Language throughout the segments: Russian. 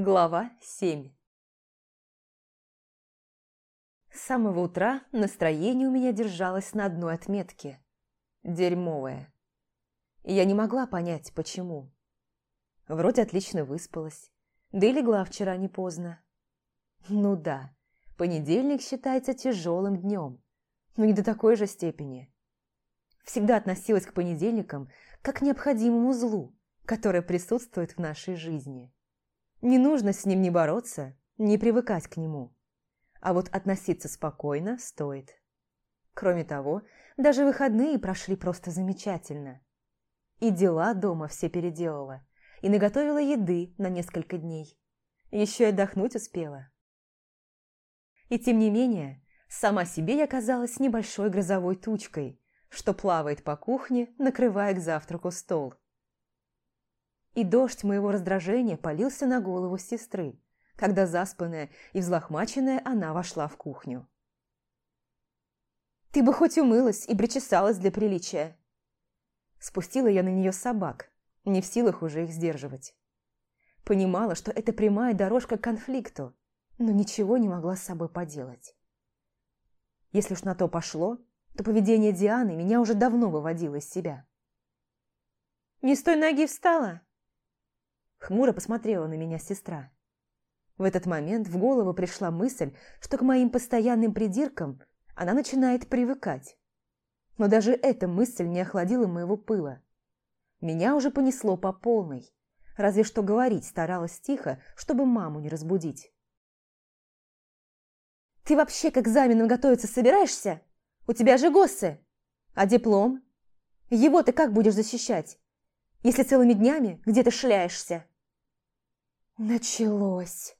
Глава 7 С самого утра настроение у меня держалось на одной отметке – дерьмовое. И я не могла понять, почему. Вроде отлично выспалась, да и легла вчера не поздно. Ну да, понедельник считается тяжелым днем, но не до такой же степени. Всегда относилась к понедельникам как к необходимому злу, которое присутствует в нашей жизни. Не нужно с ним не бороться, не привыкать к нему. А вот относиться спокойно стоит. Кроме того, даже выходные прошли просто замечательно. И дела дома все переделала, и наготовила еды на несколько дней. Еще и отдохнуть успела. И тем не менее, сама себе я казалась небольшой грозовой тучкой, что плавает по кухне, накрывая к завтраку стол и дождь моего раздражения полился на голову сестры, когда заспанная и взлохмаченная она вошла в кухню. «Ты бы хоть умылась и причесалась для приличия!» Спустила я на нее собак, не в силах уже их сдерживать. Понимала, что это прямая дорожка к конфликту, но ничего не могла с собой поделать. Если уж на то пошло, то поведение Дианы меня уже давно выводило из себя. «Не с той ноги встала?» Хмуро посмотрела на меня сестра. В этот момент в голову пришла мысль, что к моим постоянным придиркам она начинает привыкать. Но даже эта мысль не охладила моего пыла. Меня уже понесло по полной, разве что говорить старалась тихо, чтобы маму не разбудить. «Ты вообще к экзаменам готовиться собираешься? У тебя же ГОСы! А диплом? Его ты как будешь защищать? Если целыми днями где-то шляешься?» «Началось!»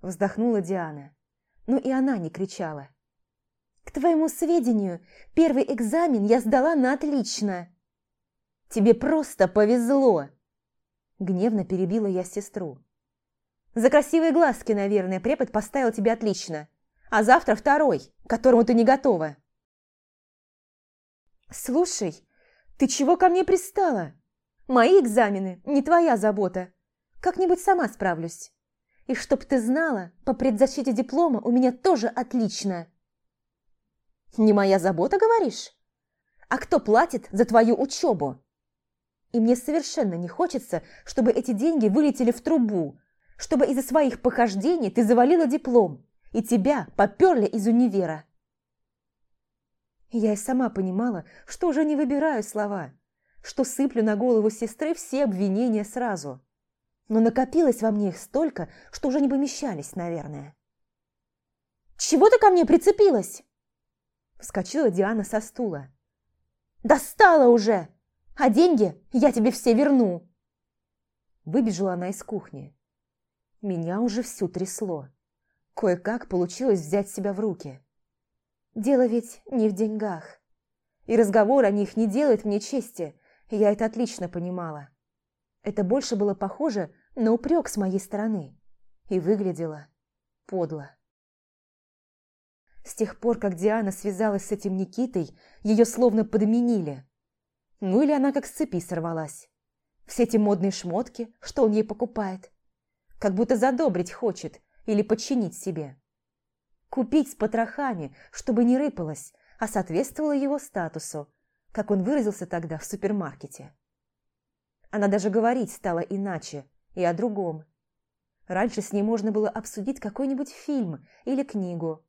Вздохнула Диана. Но и она не кричала. «К твоему сведению, первый экзамен я сдала на отлично!» «Тебе просто повезло!» Гневно перебила я сестру. «За красивые глазки, наверное, препод поставил тебе отлично. А завтра второй, к которому ты не готова». «Слушай, ты чего ко мне пристала?» Мои экзамены не твоя забота. Как-нибудь сама справлюсь. И чтоб ты знала, по предзащите диплома у меня тоже отлично. Не моя забота, говоришь? А кто платит за твою учебу? И мне совершенно не хочется, чтобы эти деньги вылетели в трубу, чтобы из-за своих похождений ты завалила диплом, и тебя поперли из универа. Я и сама понимала, что уже не выбираю слова, что сыплю на голову сестры все обвинения сразу. Но накопилось во мне их столько, что уже не помещались, наверное. «Чего ты ко мне прицепилась?» Вскочила Диана со стула. «Достала уже! А деньги я тебе все верну!» Выбежала она из кухни. Меня уже всю трясло. Кое-как получилось взять себя в руки. Дело ведь не в деньгах. И разговор о них не делает мне чести, я это отлично понимала. Это больше было похоже на упрек с моей стороны. И выглядело подло. С тех пор, как Диана связалась с этим Никитой, ее словно подменили. Ну или она как с цепи сорвалась. Все эти модные шмотки, что он ей покупает. Как будто задобрить хочет или подчинить себе. Купить с потрохами, чтобы не рыпалась, а соответствовала его статусу, как он выразился тогда в супермаркете. Она даже говорить стала иначе и о другом. Раньше с ней можно было обсудить какой-нибудь фильм или книгу.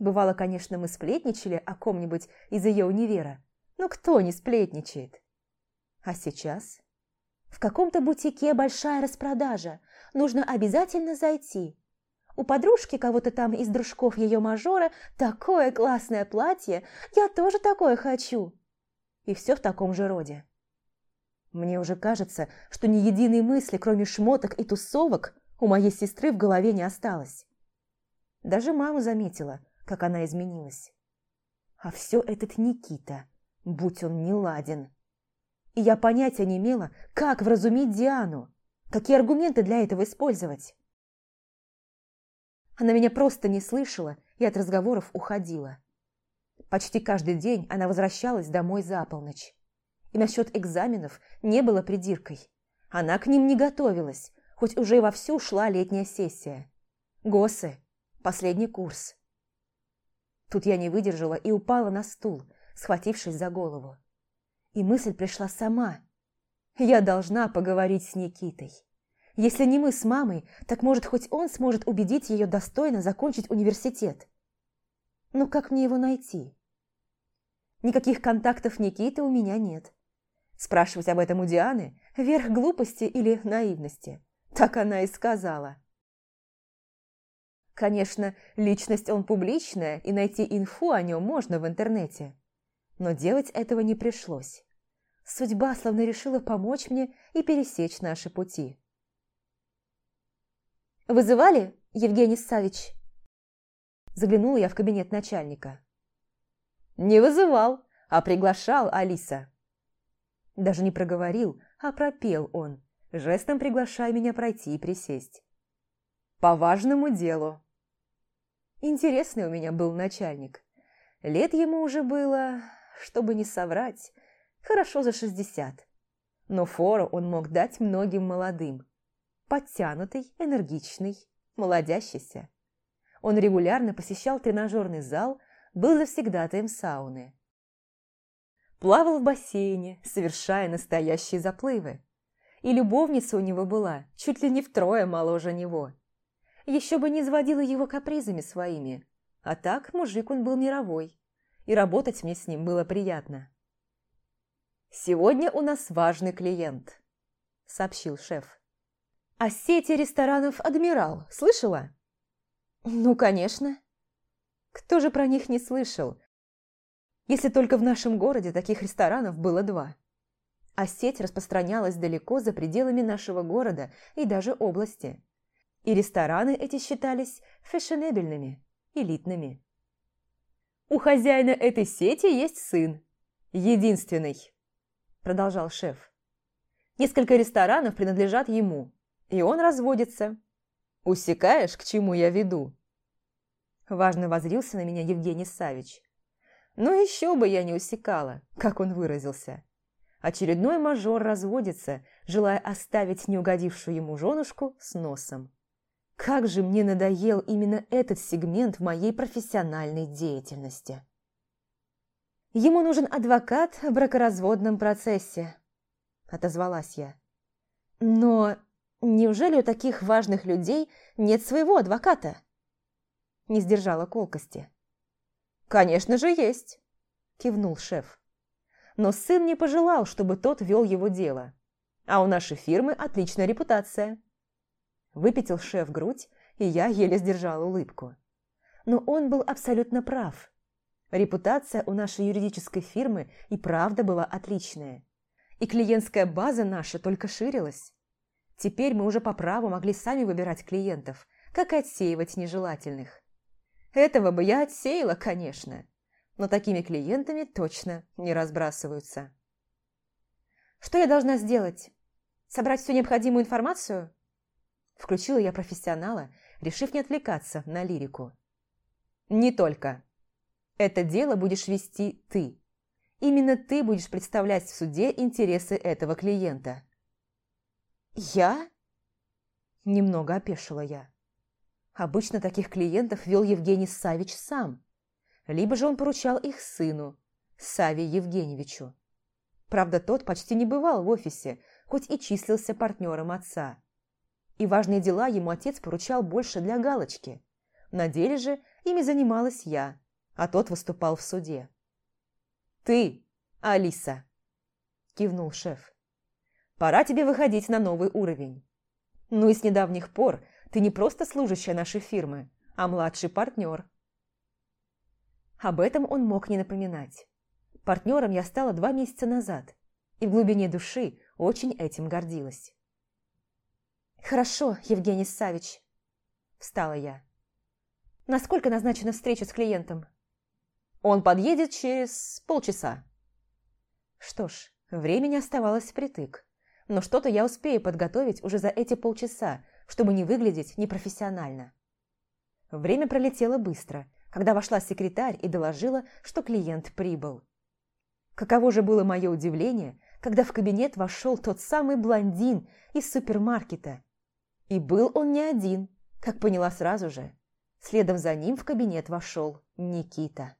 Бывало, конечно, мы сплетничали о ком-нибудь из ее универа, но кто не сплетничает? А сейчас? В каком-то бутике большая распродажа, нужно обязательно зайти. У подружки кого-то там из дружков ее мажора такое классное платье, я тоже такое хочу и все в таком же роде. Мне уже кажется, что ни единой мысли, кроме шмоток и тусовок, у моей сестры в голове не осталось. Даже мама заметила, как она изменилась. А все этот Никита, будь он не ладен. И я понятия не имела, как вразумить Диану, какие аргументы для этого использовать. Она меня просто не слышала и от разговоров уходила. Почти каждый день она возвращалась домой за полночь. И насчет экзаменов не было придиркой. Она к ним не готовилась, хоть уже вовсю шла летняя сессия. ГОСы, последний курс. Тут я не выдержала и упала на стул, схватившись за голову. И мысль пришла сама. Я должна поговорить с Никитой. Если не мы с мамой, так может хоть он сможет убедить ее достойно закончить университет. Но как мне его найти? Никаких контактов Никиты у меня нет. Спрашивать об этом у Дианы – верх глупости или наивности. Так она и сказала. Конечно, личность он публичная, и найти инфу о нем можно в интернете. Но делать этого не пришлось. Судьба словно решила помочь мне и пересечь наши пути. «Вызывали, Евгений Савич?» Заглянула я в кабинет начальника. «Не вызывал, а приглашал Алиса». Даже не проговорил, а пропел он, жестом приглашая меня пройти и присесть. «По важному делу». Интересный у меня был начальник. Лет ему уже было, чтобы не соврать, хорошо за шестьдесят. Но фору он мог дать многим молодым. Подтянутый, энергичный, молодящийся. Он регулярно посещал тренажерный зал, был завсегдатаем сауны. Плавал в бассейне, совершая настоящие заплывы. И любовница у него была чуть ли не втрое моложе него. Еще бы не изводила его капризами своими. А так мужик он был мировой. И работать мне с ним было приятно. «Сегодня у нас важный клиент», – сообщил шеф. «О сети ресторанов «Адмирал» слышала?» «Ну, конечно». Кто же про них не слышал? Если только в нашем городе таких ресторанов было два. А сеть распространялась далеко за пределами нашего города и даже области. И рестораны эти считались фешенебельными, элитными. «У хозяина этой сети есть сын. Единственный», – продолжал шеф. «Несколько ресторанов принадлежат ему, и он разводится. Усекаешь, к чему я веду?» Важно возрился на меня Евгений Савич. Ну еще бы я не усекала, как он выразился. Очередной мажор разводится, желая оставить неугодившую ему женушку с носом. Как же мне надоел именно этот сегмент в моей профессиональной деятельности. Ему нужен адвокат в бракоразводном процессе, отозвалась я. Но неужели у таких важных людей нет своего адвоката? Не сдержала колкости. Конечно же есть, кивнул шеф. Но сын не пожелал, чтобы тот вел его дело. А у нашей фирмы отличная репутация. Выпятил шеф грудь, и я еле сдержала улыбку. Но он был абсолютно прав. Репутация у нашей юридической фирмы и правда была отличная. И клиентская база наша только ширилась. Теперь мы уже по праву могли сами выбирать клиентов, как отсеивать нежелательных. Этого бы я отсеяла, конечно, но такими клиентами точно не разбрасываются. Что я должна сделать? Собрать всю необходимую информацию? Включила я профессионала, решив не отвлекаться на лирику. Не только. Это дело будешь вести ты. Именно ты будешь представлять в суде интересы этого клиента. Я? Немного опешила я. Обычно таких клиентов вел Евгений Савич сам. Либо же он поручал их сыну, Саве Евгеньевичу. Правда, тот почти не бывал в офисе, хоть и числился партнером отца и важные дела ему отец поручал больше для галочки. На деле же ими занималась я, а тот выступал в суде. «Ты, Алиса!» – кивнул шеф. «Пора тебе выходить на новый уровень. Ну и с недавних пор ты не просто служащая нашей фирмы, а младший партнер». Об этом он мог не напоминать. Партнером я стала два месяца назад, и в глубине души очень этим гордилась. «Хорошо, Евгений Савич», – встала я. «Насколько назначена встреча с клиентом?» «Он подъедет через полчаса». Что ж, времени оставалось впритык, но что-то я успею подготовить уже за эти полчаса, чтобы не выглядеть непрофессионально. Время пролетело быстро, когда вошла секретарь и доложила, что клиент прибыл. Каково же было мое удивление, когда в кабинет вошел тот самый блондин из супермаркета И был он не один, как поняла сразу же. Следом за ним в кабинет вошел Никита.